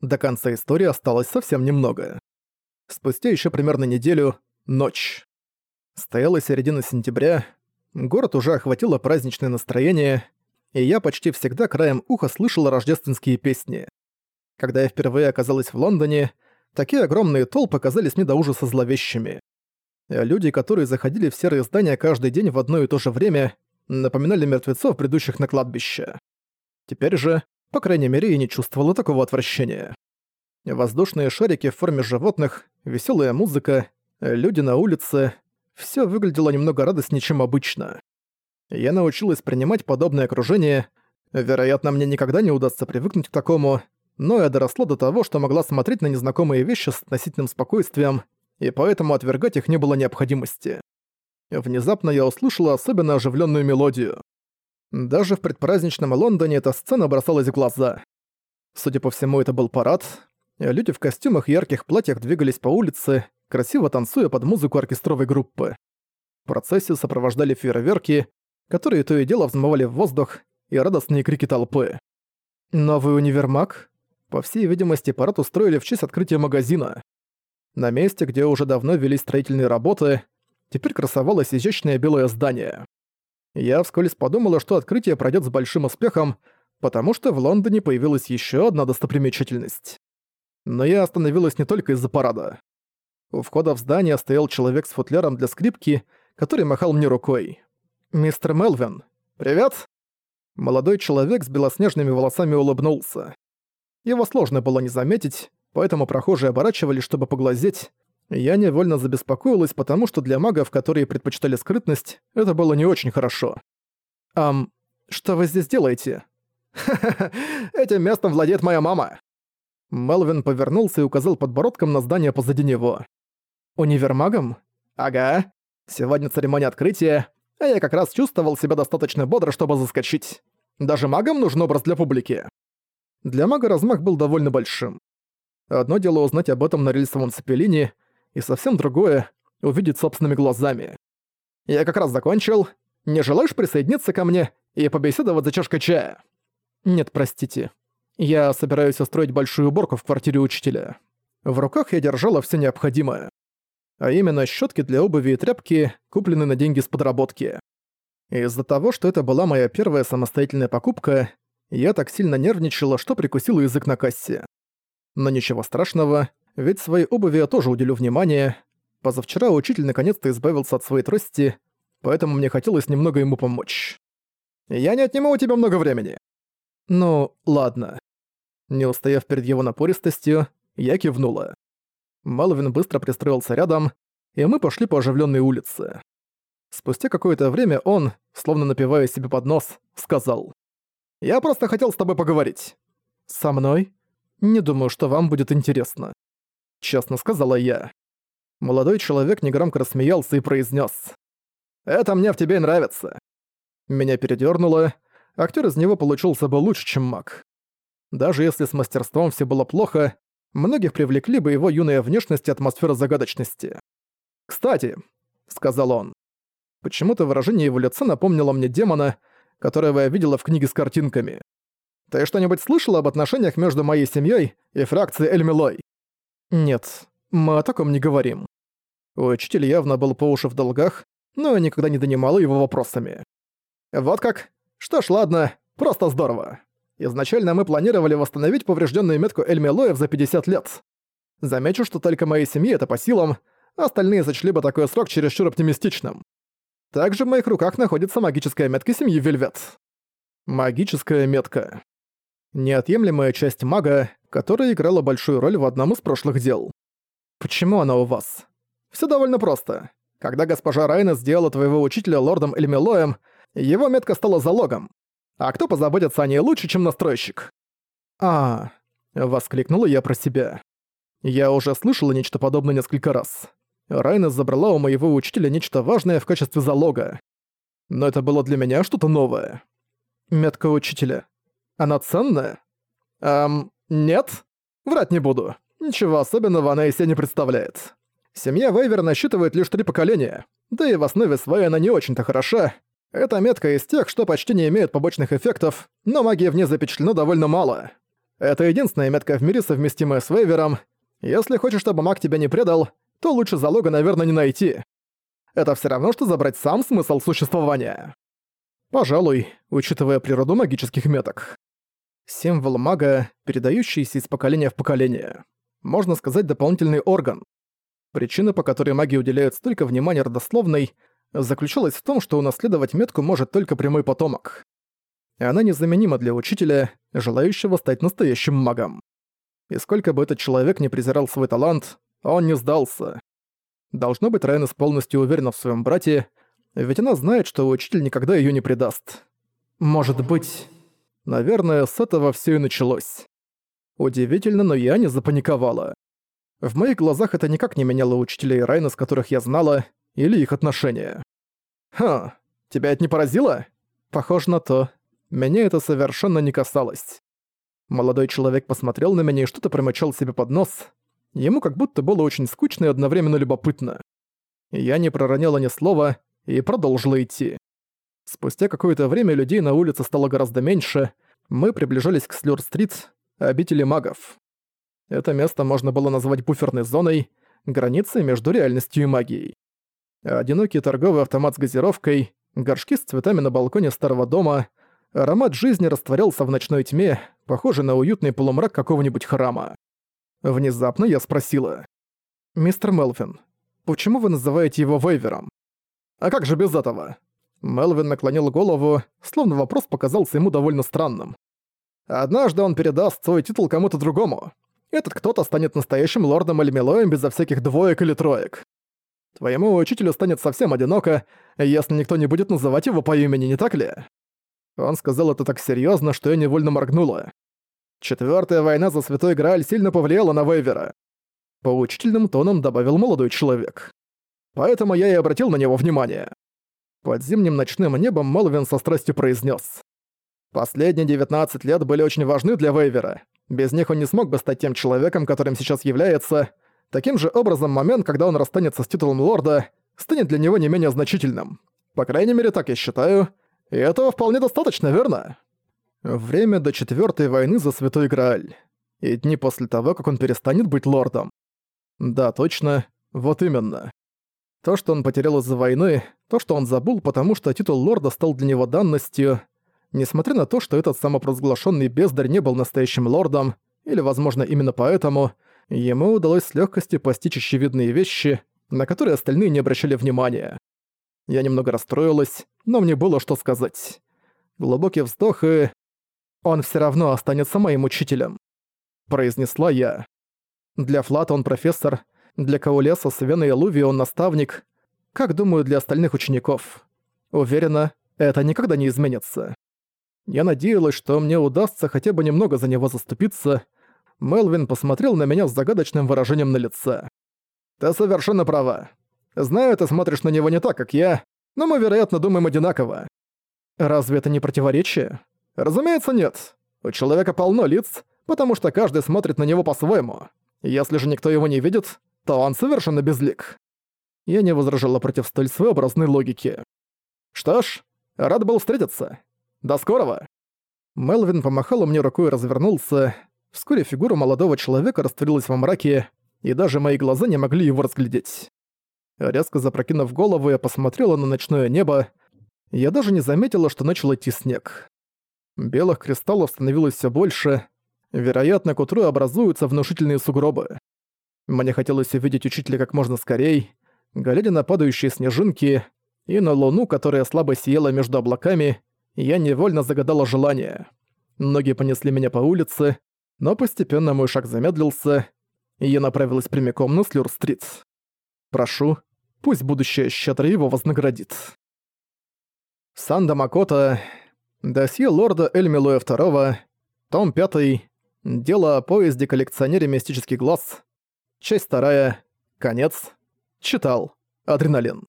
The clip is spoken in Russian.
До конца истории осталось совсем немного. Спустя еще примерно неделю — ночь. Стояла середина сентября, город уже охватило праздничное настроение, и я почти всегда краем уха слышал рождественские песни. Когда я впервые оказалась в Лондоне, такие огромные толпы казались мне до ужаса зловещими. Люди, которые заходили в серые здания каждый день в одно и то же время, напоминали мертвецов, предыдущих на кладбище. Теперь же, по крайней мере, я не чувствовала такого отвращения. Воздушные шарики в форме животных, веселая музыка, люди на улице — все выглядело немного радостнее, чем обычно. Я научилась принимать подобное окружение. Вероятно, мне никогда не удастся привыкнуть к такому, но я доросла до того, что могла смотреть на незнакомые вещи с относительным спокойствием, и поэтому отвергать их не было необходимости. Внезапно я услышала особенно оживленную мелодию. Даже в предпраздничном Лондоне эта сцена бросалась в глаза. Судя по всему, это был парад. Люди в костюмах и ярких платьях двигались по улице, красиво танцуя под музыку оркестровой группы. Процессию сопровождали фейерверки, которые то и дело взмывали в воздух, и радостные крики толпы. «Новый универмаг?» По всей видимости, парад устроили в честь открытия магазина. На месте, где уже давно велись строительные работы, теперь красовалось изящное белое здание. Я вскользь подумала, что открытие пройдет с большим успехом, потому что в Лондоне появилась еще одна достопримечательность. Но я остановилась не только из-за парада. У входа в здание стоял человек с футляром для скрипки, который махал мне рукой. «Мистер Мелвин, привет!» Молодой человек с белоснежными волосами улыбнулся. Его сложно было не заметить, поэтому прохожие оборачивались, чтобы поглазеть. Я невольно забеспокоилась, потому что для магов, которые предпочитали скрытность, это было не очень хорошо. «Ам, что вы здесь делаете?» «Ха-ха-ха, этим местом владеет моя мама!» Мелвин повернулся и указал подбородком на здание позади него. «Универмагом?» «Ага. Сегодня церемония открытия, а я как раз чувствовал себя достаточно бодро, чтобы заскочить. Даже магам нужен образ для публики». Для мага размах был довольно большим. Одно дело узнать об этом на рельсовом цепелине, и совсем другое — увидеть собственными глазами. «Я как раз закончил. Не желаешь присоединиться ко мне и побеседовать за чашкой чая?» «Нет, простите. Я собираюсь устроить большую уборку в квартире учителя». В руках я держала все необходимое а именно щетки для обуви и тряпки, купленные на деньги с подработки. Из-за того, что это была моя первая самостоятельная покупка, я так сильно нервничала, что прикусила язык на кассе. Но ничего страшного, ведь своей обуви я тоже уделю внимание. Позавчера учитель наконец-то избавился от своей трости, поэтому мне хотелось немного ему помочь. «Я не отниму у тебя много времени». «Ну, ладно». Не устояв перед его напористостью, я кивнула. Малвин быстро пристроился рядом, и мы пошли по оживленной улице. Спустя какое-то время он, словно напивая себе под нос, сказал. «Я просто хотел с тобой поговорить». «Со мной? Не думаю, что вам будет интересно», — честно сказала я. Молодой человек негромко рассмеялся и произнес: «Это мне в тебе нравится». Меня передёрнуло, актер из него получился бы лучше, чем маг. Даже если с мастерством все было плохо, многих привлекли бы его юная внешность и атмосфера загадочности. «Кстати», — сказал он, — почему-то выражение его лица напомнило мне демона, которого я видела в книге с картинками. «Ты что-нибудь слышала об отношениях между моей семьей и фракцией Эльмилой?» «Нет, мы о таком не говорим». Учитель явно был по уши в долгах, но никогда не донимала его вопросами. «Вот как? Что ж, ладно, просто здорово. Изначально мы планировали восстановить поврежденную метку Эльмелоев за 50 лет. Замечу, что только моей семье это по силам, остальные сочли бы такой срок чересчур оптимистичным. Также в моих руках находится магическая метка семьи Вельвет. Магическая метка. Неотъемлемая часть мага, которая играла большую роль в одном из прошлых дел. Почему она у вас? Все довольно просто. Когда госпожа Райна сделала твоего учителя лордом Эльмелоем, его метка стала залогом. А кто позаботится о ней лучше, чем настройщик? А, воскликнула я про себя. Я уже слышала нечто подобное несколько раз. Райна забрала у моего учителя нечто важное в качестве залога. Но это было для меня что-то новое. Метка учителя. Она ценная? Эм, нет? Врать не буду. Ничего особенного она из себя не представляет. Семья Вейвер насчитывает лишь три поколения. Да и в основе своей она не очень-то хороша, эта метка из тех, что почти не имеют побочных эффектов, но магии в ней запечатлено довольно мало. Это единственная метка в мире, совместимая с Вейвером. Если хочешь, чтобы маг тебя не предал, то лучше залога, наверное, не найти. Это все равно, что забрать сам смысл существования. Пожалуй, учитывая природу магических меток. Символ мага, передающийся из поколения в поколение. Можно сказать, дополнительный орган. Причина, по которой маги уделяют столько внимания родословной, заключалась в том, что унаследовать метку может только прямой потомок. Она незаменима для учителя, желающего стать настоящим магом. И сколько бы этот человек не презирал свой талант, он не сдался. Должно быть, Райнес полностью уверена в своем брате, ведь она знает, что учитель никогда ее не предаст. Может быть... Наверное, с этого все и началось. Удивительно, но я не запаниковала. В моих глазах это никак не меняло учителей Райна, с которых я знала, или их отношения. «Ха, тебя это не поразило?» «Похоже на то. Меня это совершенно не касалось». Молодой человек посмотрел на меня и что-то промычал себе под нос. Ему как будто было очень скучно и одновременно любопытно. Я не проронила ни слова и продолжила идти. Спустя какое-то время людей на улице стало гораздо меньше, мы приближались к Слюр-стрит, обители магов. Это место можно было назвать буферной зоной, границей между реальностью и магией. Одинокий торговый автомат с газировкой, горшки с цветами на балконе старого дома, аромат жизни растворялся в ночной тьме, похожий на уютный полумрак какого-нибудь храма. Внезапно я спросила. «Мистер Мелвин, почему вы называете его Вейвером?» «А как же без этого?» Мелвин наклонил голову, словно вопрос показался ему довольно странным. «Однажды он передаст свой титул кому-то другому. Этот кто-то станет настоящим лордом Эльмилоем безо всяких двоек или троек. Твоему учителю станет совсем одиноко, если никто не будет называть его по имени, не так ли?» Он сказал это так серьезно, что я невольно моргнула. Четвертая война за Святой Грааль сильно повлияла на Вейвера. Поучительным тоном добавил молодой человек. Поэтому я и обратил на него внимание. Под зимним ночным небом Мелвин со страстью произнес: «Последние 19 лет были очень важны для Вейвера. Без них он не смог бы стать тем человеком, которым сейчас является. Таким же образом, момент, когда он расстанется с титулом лорда, станет для него не менее значительным. По крайней мере, так я считаю. И этого вполне достаточно, верно? Время до Четвертой войны за Святой Грааль. И дни после того, как он перестанет быть лордом. Да, точно. Вот именно. То, что он потерял из-за войны, то, что он забыл, потому что титул лорда стал для него данностью, несмотря на то, что этот самопровозглашенный бездарь не был настоящим лордом, или, возможно, именно поэтому, ему удалось с легкостью постичь очевидные вещи, на которые остальные не обращали внимания. Я немного расстроилась, но мне было что сказать. Глубокий вздох и... «Он все равно останется моим учителем», — произнесла я. Для Флата он профессор, для Каулеса, Свена и Луви он наставник. Как думаю, для остальных учеников. Уверена, это никогда не изменится. Я надеялась, что мне удастся хотя бы немного за него заступиться. Мелвин посмотрел на меня с загадочным выражением на лице. «Ты совершенно права. Знаю, ты смотришь на него не так, как я, но мы, вероятно, думаем одинаково. Разве это не противоречие? Разумеется, нет. У человека полно лиц, потому что каждый смотрит на него по-своему. Если же никто его не видит, то он совершенно безлик. Я не возражала против столь своеобразной логики. Что ж, рад был встретиться. До скорого. Мелвин помахал мне рукой и развернулся. Вскоре фигура молодого человека растворилась во мраке, и даже мои глаза не могли его разглядеть. Резко запрокинув голову, я посмотрела на ночное небо. Я даже не заметила, что начал идти снег. Белых кристаллов становилось все больше. Вероятно, к утру образуются внушительные сугробы. Мне хотелось увидеть учителя как можно скорей, глядя на падающие снежинки и на луну, которая слабо сияла между облаками, я невольно загадала желание. Ноги понесли меня по улице, но постепенно мой шаг замедлился, и я направилась прямиком на Слюр-стрит. Прошу, пусть будущее щедро его вознаградит. Санда Макота, досье лорда Эльмилуя II, том 5, дело о поезде-коллекционере «Мистический глаз», Часть вторая. Конец. Читал. Адреналин.